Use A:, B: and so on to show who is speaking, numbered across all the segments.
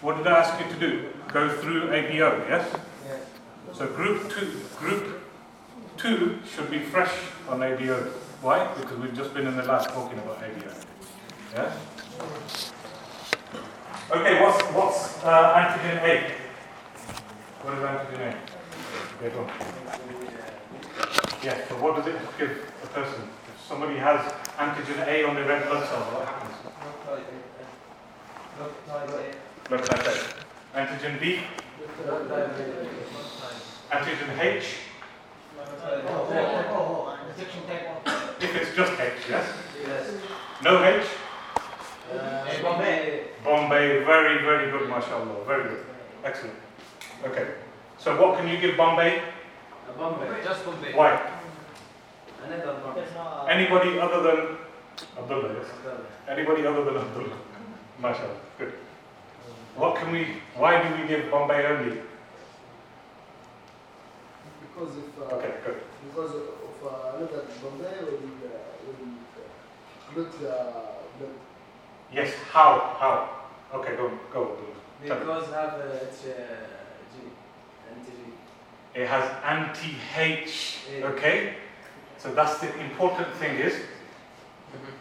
A: what did I ask you to do? Go through ABO, yes?
B: Yes.
A: So group two, group two should be fresh on ABO. Why? Because we've just been in the lab talking about ABO. Yeah? Okay, what's, what's uh, antigen A? What is antigen A? Yeah, go on. Yeah, so what does it give a person? If somebody has antigen A on their red blood cells, what happens? Blood type A. Antigen B, antigen H. If it's just H, yes? No H? Uh, Bombay, Bombay, very, very good, mashallah. Very good. Excellent. Okay. So what can you give Bombay?
B: Uh, Bombay, Just Bombay. Why?
A: Anybody other than Abdullah, yes? Anybody other than Abdullah? Mashallah. Good. What can we, why do we give Bombay only?
C: Because if uh,
A: Okay, good.
C: because of uh, another Bombay will uh, will uh, look the blood.
A: Yes, how? How? Okay, go, go. Abdullah. Tell me.
B: Because have uh, it's uh, G, anti-G.
A: It has anti-H, okay? So that's the important thing is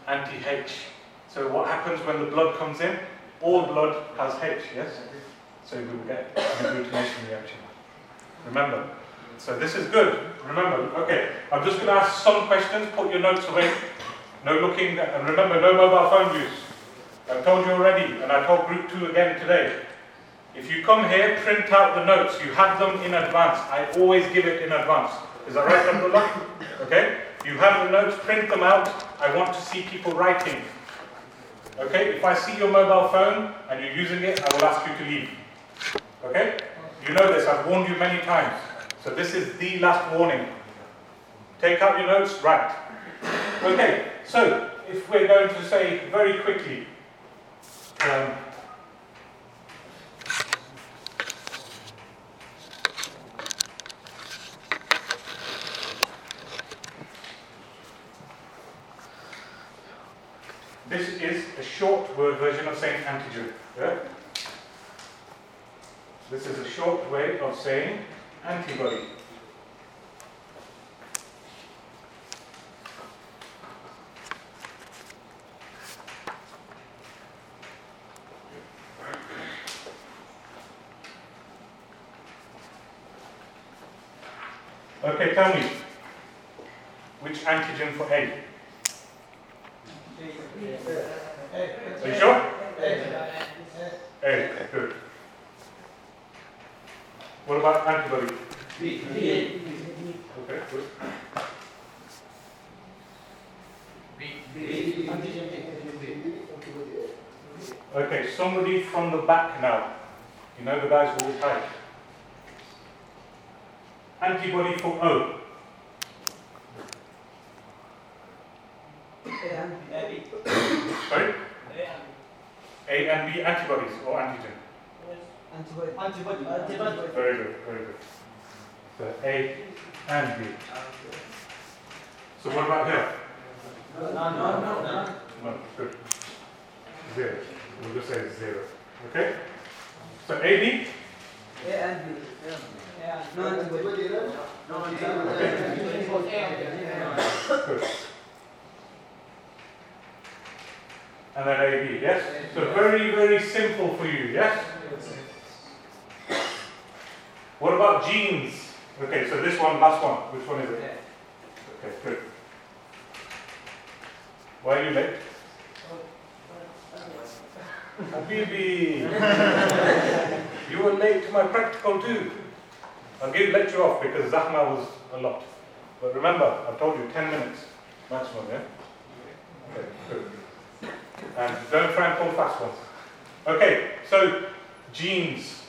A: anti-H. So what happens when the blood comes in? All blood has H, yes? So you will get an agglutination reaction. Remember. So this is good. Remember. Okay. I'm just going to ask some questions. Put your notes away. No looking. And remember, no mobile phone use. I've told you already, and I told group two again today. If you come here, print out the notes. You have them in advance. I always give it in advance. Is that right, Abdullah? Okay? You have the notes, print them out. I want to see people writing. Okay? If I see your mobile phone and you're using it, I will ask you to leave. Okay? You know this, I've warned you many times. So this is the last warning. Take out your notes, write. Okay, so if we're going to say very quickly, um, This is a short word version of saying antigen. Yeah? This is a short way of saying antibody. Okay, tell me. Which antigen for A? Are you sure? A, good. Antibody? Okay, good. Okay, somebody from the back now. You know the guys will type. Antibody for O. Sorry? A and B antibodies or antigen.
B: Uh, antibody.
A: Very good, very good. So A and B. So what about here?
B: No, no, no, no.
A: No, good. Zero. We'll just say zero. Okay? So A, B? A AB? Good. And then AB, yes? So very, very simple for you, yes? What about genes? Okay, so this one, last one. Which one is it? Okay, good. Why are you late? Habibi! you were late to my practical too. I'll give lecture off because Zahma was a lot. But remember, I told you 10 minutes maximum, yeah? Okay, good. And don't try and pull fast ones. Okay, so genes.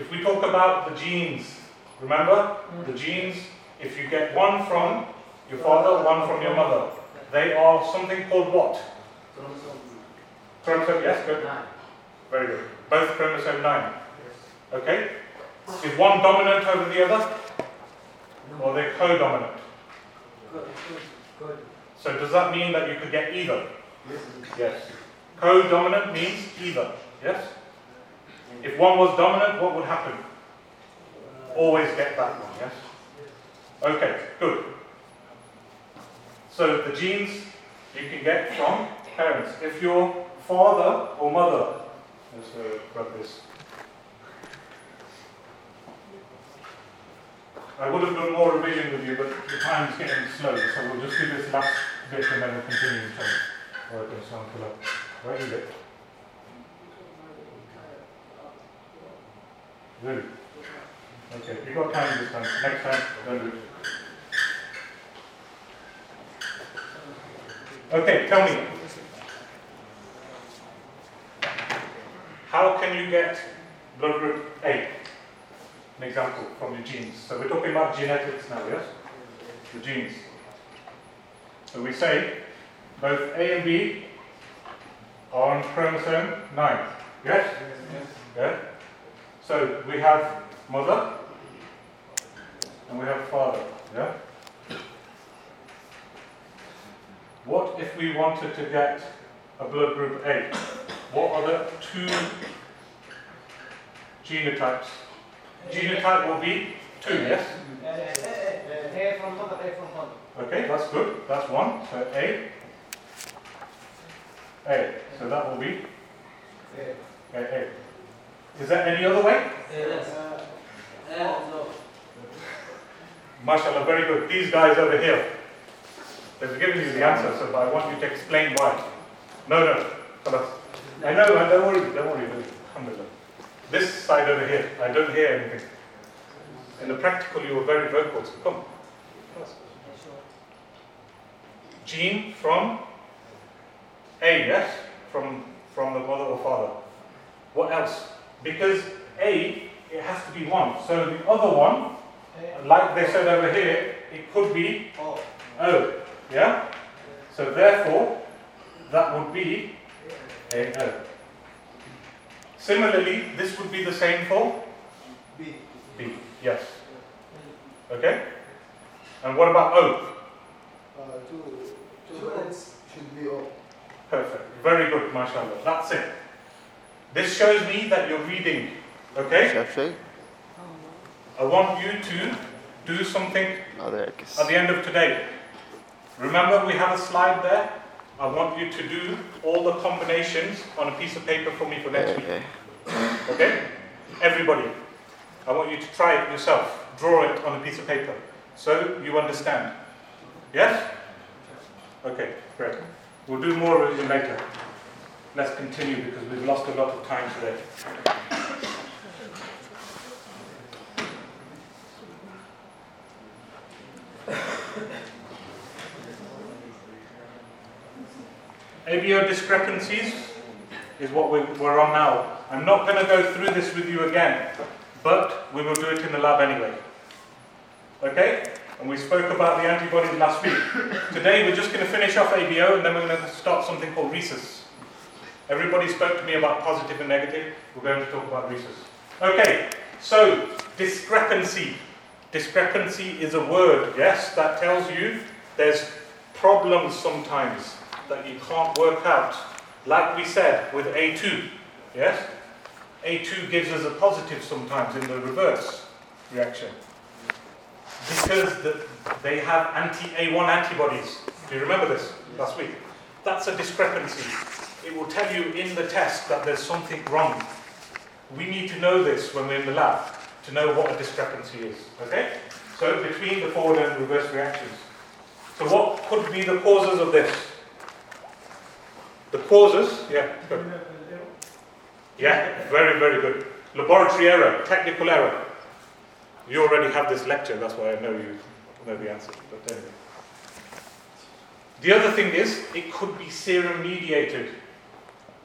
A: If we talk about the genes, remember the genes, if you get one from your father, one from your mother, they are something called what? Chromosome, Chromosome. yes, good. Very good. Both chromosome 9. Okay? Is one dominant over the other? Or they're co-dominant? Good. So does that mean that you could get either? Yes. Co-dominant means either. Yes? If one was dominant, what would happen? Always get that one, yes? Okay, good. So the genes you can get from parents. If your father or mother, let's uh, grab this. I would have done more revision with you, but the time is getting slow, so we'll just do this last bit and then we'll continue in. Right, there's some fill up. Where is Okay, you got time this time. Next time, don't do it. Okay, tell me. How can you get blood group A? An example from your genes. So we're talking about genetics now, yes? The genes. So we say both A and B are on chromosome 9. Yes? Yeah? So we have mother and we have father. Yeah? What if we wanted to get a blood group A? What are the two genotypes? Genotype will be two, yes?
B: A from mother, A from father.
A: Okay, that's good. That's one. So A. A. So that will be A. A. Is there any other way?
B: Yes. No.
A: Mashallah, very good. These guys over here. They've given you the answer, so I want you to explain why. No, no. I know, don't worry, don't worry. Alhamdulillah. This side over here, I don't hear anything. In the practical, you were very vocal, so come. Gene from A, yes? From, from the mother or father. What else? Because A, it has to be one. So the other one, like they said over here, it could be. O. Yeah? So therefore, that would be a O. Similarly, this would be the same for
C: B.
A: B. Yes. Okay? And what about O?
C: Uh, two, two ends should be O.
A: Perfect. Very good, mashallah. That's it. This shows me that you're reading. Okay?
D: Şefşey.
A: I want you to do something at the end of today. Remember, we have a slide there. I want you to do all the combinations on a piece of paper for me for next week. Okay? Everybody. I want you to try it yourself. Draw it on a piece of paper. So you understand. Yes? Okay, great. We'll do more of it later. Let's continue because we've lost a lot of time today. ABO discrepancies is what we- we're on now. I'm not going to go through this with you again, but we will do it in the lab anyway. Okay? And we spoke about the antibodies last week. Today we're just going to finish off ABO and then we're going to start something called rhesus. Everybody spoke to me about positive and negative. We're going to talk about rhesus. Okay, so discrepancy. Discrepancy is a word, yes, that tells you there's problems sometimes that you can't work out. Like we said with A2, yes? A2 gives us a positive sometimes in the reverse reaction. Because the, they have anti-A1 antibodies. Do you remember this last week? That's a discrepancy. It will tell you in the test that there's something wrong. We need to know this when we're in the lab to know what a discrepancy is. Okay? So between the forward and reverse reactions. So what could be the causes of this? The causes, yeah, good. Yeah, very, very good. Laboratory error, technical error. You already have this lecture, that's why I know you know the answer. But anyway. The other thing is, it could be serum mediated.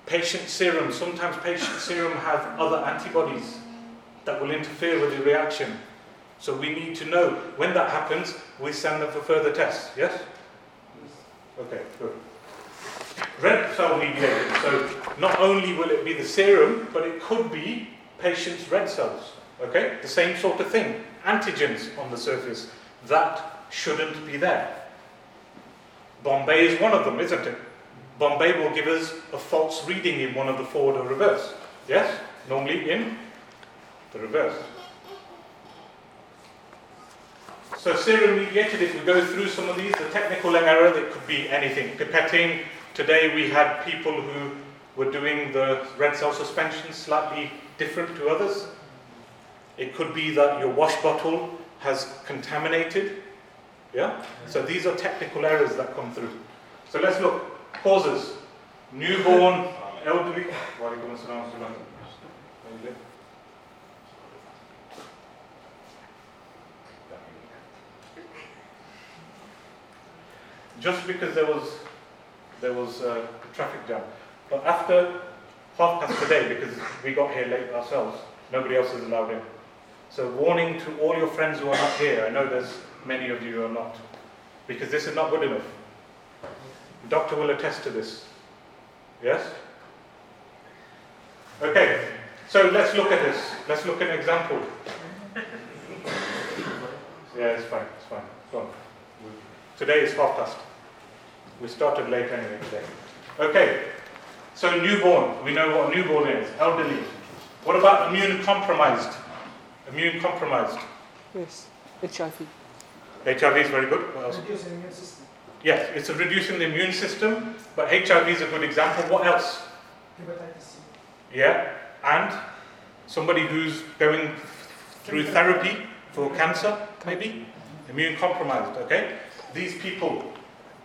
A: Patient serum, sometimes patient serum have other antibodies that will interfere with the reaction. So we need to know when that happens, we send them for further tests. Yes? Okay, good. Red cell mediated. So not only will it be the serum, but it could be patient's red cells. Okay? The same sort of thing. Antigens on the surface. That shouldn't be there. Bombay is one of them, isn't it? Bombay will give us a false reading in one of the forward or reverse. Yes? normally in the reverse. So serum mediated, if we go through some of these, the technical error, that could be anything. Pipetting, today we had people who were doing the red cell suspension slightly different to others. It could be that your wash bottle has contaminated. Yeah? So these are technical errors that come through. So let's look. Causes. Newborn, elderly. Just because there was there was a traffic jam. But after half past today, because we got here late ourselves, nobody else is allowed in. So warning to all your friends who are not here, I know there's many of you who are not, because this is not good enough. The doctor will attest to this. Yes? Okay, so let's look at this. Let's look at an example. Yeah, it's fine, it's fine. Go on. Today is half past. We started late anyway today. Okay, so newborn. We know what a newborn is. Elderly. What about immune compromised? Immune compromised.
D: Yes, HIV.
A: HIV is very good. What else?
C: Reducing immune system.
A: Yes, it's a reducing the immune system, but HIV is a good example. What else?
C: Hepatitis C.
A: Yeah, and somebody who's going through therapy for cancer, maybe immune compromised. Okay, these people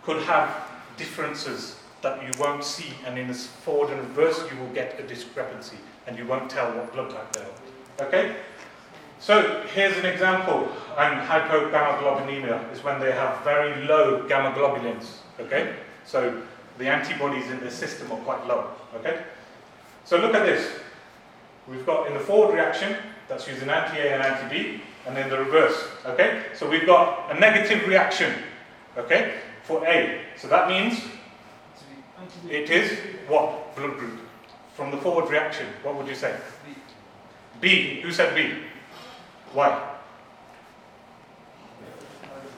A: could have differences that you won't see, and in this forward and reverse, you will get a discrepancy, and you won't tell what blood type they are. Okay. So here's an example, and hypogammaglobulinemia is when they have very low gamma globulins. Okay, so the antibodies in the system are quite low. Okay, so look at this. We've got in the forward reaction that's using anti-A and anti-B, and then the reverse. Okay, so we've got a negative reaction. Okay, for A. So that means it is what blood group from the forward reaction? What would you say? B. Who said B? Why?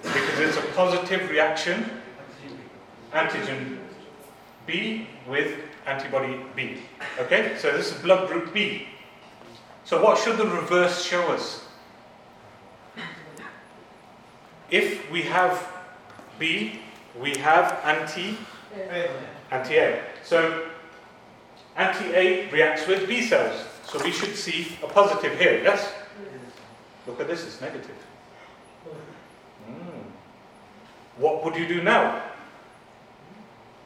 A: Because it's a positive reaction, antigen B with antibody B. Okay, so this is blood group B. So what should the reverse show us? If we have B, we have anti anti A. So anti A reacts with B cells. So we should see a positive here, yes? Look at this, it's negative. Mm. What would you do now?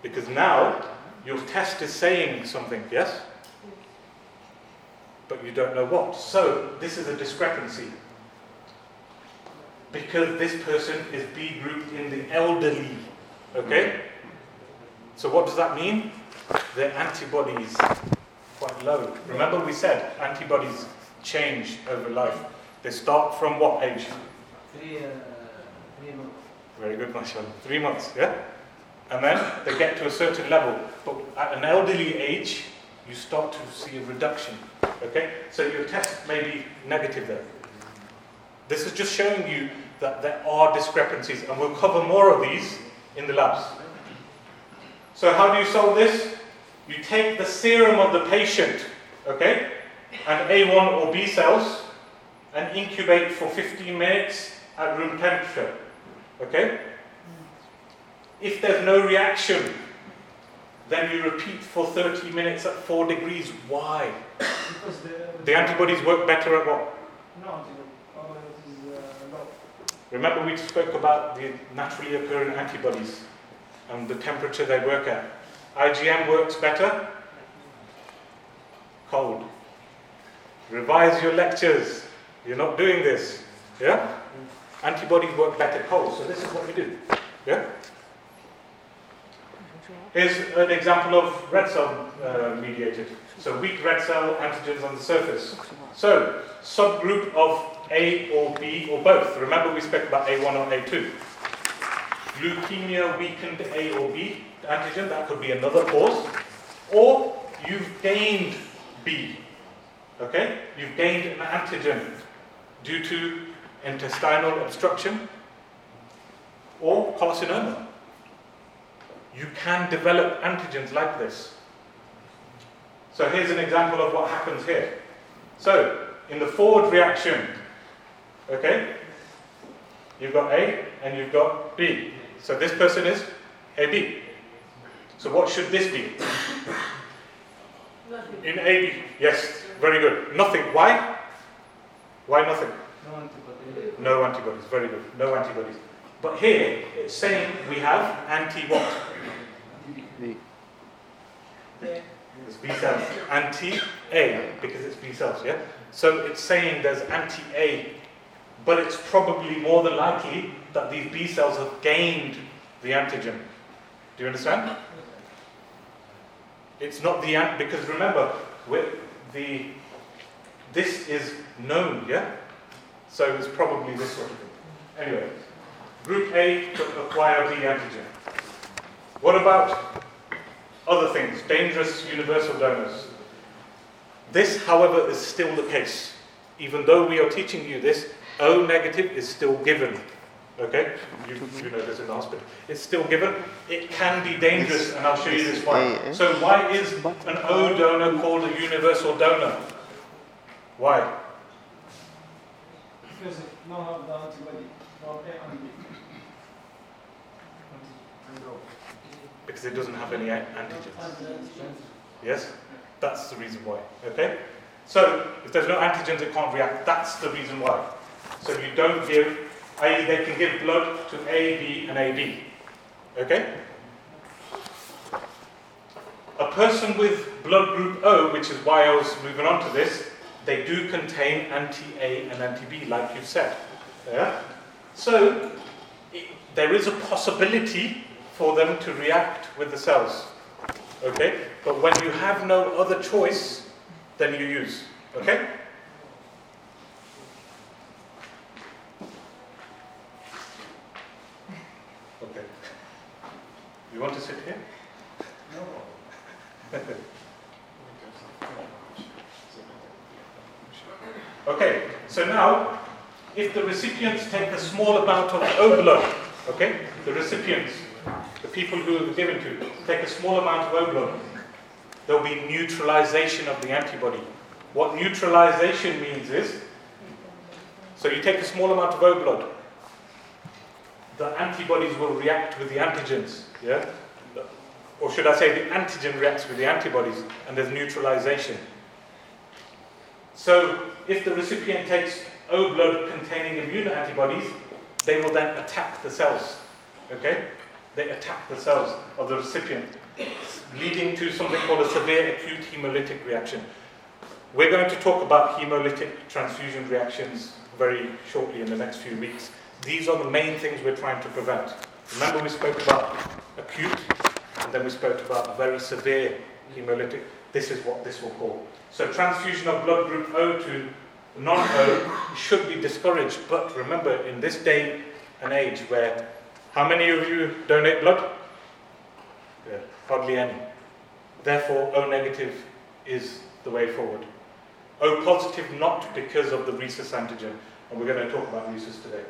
A: Because now your test is saying something, yes? But you don't know what. So this is a discrepancy. Because this person is B grouped in the elderly. Okay? So what does that mean? Their antibodies quite low. Remember we said antibodies change over life. They start from what age?
B: Three, uh, three months.
A: Very good, mashallah. Three months, yeah? And then they get to a certain level. But at an elderly age, you start to see a reduction. Okay? So your test may be negative there. This is just showing you that there are discrepancies, and we'll cover more of these in the labs. So, how do you solve this? You take the serum of the patient, okay, and A1 or B cells, and incubate for 15 minutes at room temperature. Okay? If there's no reaction, then you repeat for 30 minutes at 4 degrees. Why?
C: Because the,
A: The antibodies work better at what?
C: no, the, it is uh.
A: Remember, we spoke about the naturally occurring antibodies and the temperature they work at. IgM works better cold. Revise your lectures. You're not doing this. Yeah? Antibodies work better cold. So this is what we do. Yeah? Here's an example of red cell uh, mediated. So weak red cell antigens on the surface. So subgroup of A or B or both. Remember we spoke about A1 or A2. Leukemia weakened A or B antigen, that could be another cause. Or you've gained B. Okay? You've gained an antigen due to intestinal obstruction or carcinoma. You can develop antigens like this. So here's an example of what happens here. So in the forward reaction, okay, you've got A and you've got B. So this person is AB. So what should this be? In AB, yes, very good. Nothing. Why? Why nothing?
B: No antibody.
A: No antibodies, very good. No antibodies. But here it's saying we have anti what?
D: B.
A: It's B cells. Anti A, because it's B cells, yeah? So it's saying there's anti A, but it's probably more than likely that these B cells have gained the antigen. Do you understand? It's not the ant because remember, with the this is known, yeah? So it's probably this sort of thing. Anyway, group A to acquire B antigen. What about other things, dangerous universal donors. This, however, is still the case. Even though we are teaching you this, O negative is still given. Okay? You, you know this in the hospital. It's still given. It can be dangerous, and I'll show you this why. So, why is an O donor called a universal donor? Why?
B: Because no have the antibody. No A and B.
A: Because it doesn't have any antigens. Yes? That's the reason why. Okay? So, if there's no antigens, it can't react. That's the reason why. So, you don't give, i.e., they can give blood to A, B, and AB. Okay? A person with blood group O, which is why I was moving on to this, they do contain anti A and anti B, like you said. Yeah? So, it, there is a possibility for them to react with the cells. Okay? But when you have no other choice, then you use. Okay? Okay. You want to sit here? Okay, so now, if the recipients take a small amount of O okay, the recipients, the people who are given to, take a small amount of O there'll be neutralization of the antibody. What neutralization means is, so you take a small amount of O the antibodies will react with the antigens, yeah? Or should I say the antigen reacts with the antibodies and there's neutralization. So if the recipient takes O blood containing immune antibodies, they will then attack the cells. Okay? They attack the cells of the recipient, leading to something called a severe acute hemolytic reaction. We're going to talk about hemolytic transfusion reactions very shortly in the next few weeks. These are the main things we're trying to prevent. Remember, we spoke about acute, and then we spoke about very severe hemolytic. This is what this will call. So, transfusion of blood group O to non O should be discouraged. But remember, in this day and age where how many of you donate blood? Yeah, hardly any. Therefore, O negative is the way forward. O positive, not because of the rhesus antigen. And we're going to talk about rhesus today.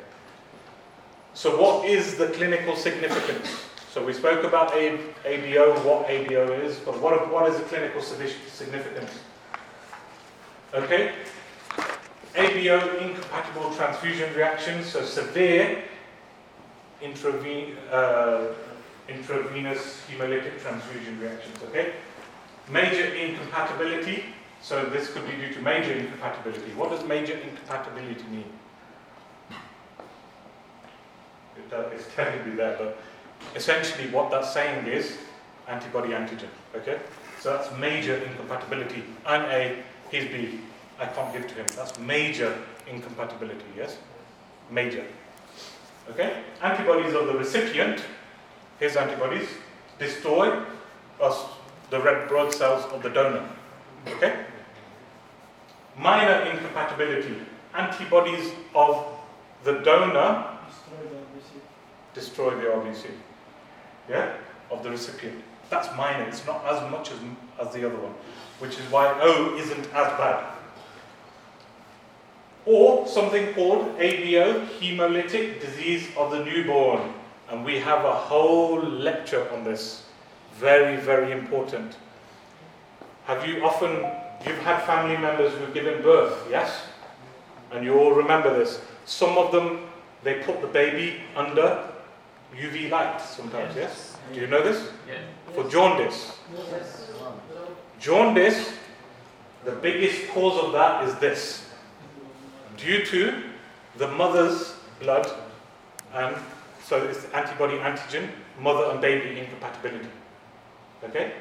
A: So, what is the clinical significance? So, we spoke about ABO and what ABO is, but what, what is the clinical significance? Okay? ABO, incompatible transfusion reactions, so severe uh, intravenous hemolytic transfusion reactions. Okay? Major incompatibility, so this could be due to major incompatibility. What does major incompatibility mean? It, it's telling me there, but essentially what that's saying is antibody antigen. Okay? So that's major incompatibility. I'm A, he's B. I can't give to him. That's major incompatibility, yes? Major. Okay? Antibodies of the recipient, his antibodies, destroy us, the red blood cells of the donor. Okay? Minor incompatibility, antibodies of the donor
B: Destroy the RBC.
A: destroy the RBC. Yeah? Of the recipient. That's minor. It's not as much as, as the other one, which is why O isn't as bad. Or something called ABO, hemolytic disease of the newborn. And we have a whole lecture on this. Very, very important. Have you often, you've had family members who've given birth, yes? And you all remember this. Some of them, they put the baby under UV light sometimes, yes? Do you know this?
B: Yeah.
A: For jaundice.
B: Yes.
A: Jaundice, the biggest cause of that is this. Due to the mother's blood and so it's antibody antigen, mother and baby incompatibility. Okay?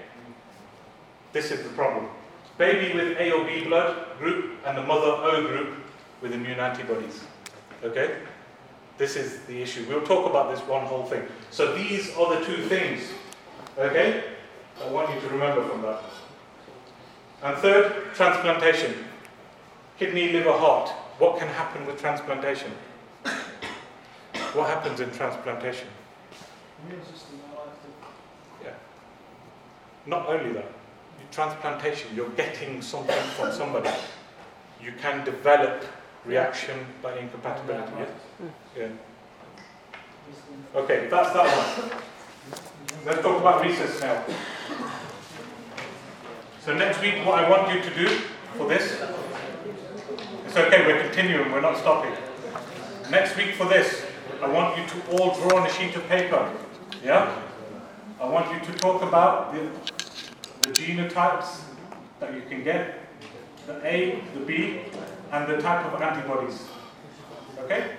A: This is the problem. Baby with A or B blood group and the mother O group with immune antibodies. Okay? This is the issue. We'll talk about this one whole thing. So these are the two things. Okay? I want you to remember from that. And third, transplantation. Kidney, liver, heart. What can happen with transplantation? What happens in transplantation? Yeah. Not only that, transplantation, you're getting something from somebody. You can develop reaction by incompatibility. Yeah. yeah. Okay, that's that one. Let's talk about rhesus now. So next week, what I want you to do for this, it's okay, we're continuing, we're not stopping. Next week for this, I want you to all draw on a sheet of paper. Yeah? I want you to talk about the, the genotypes that you can get, the A, the B, and the type of antibodies. Okay?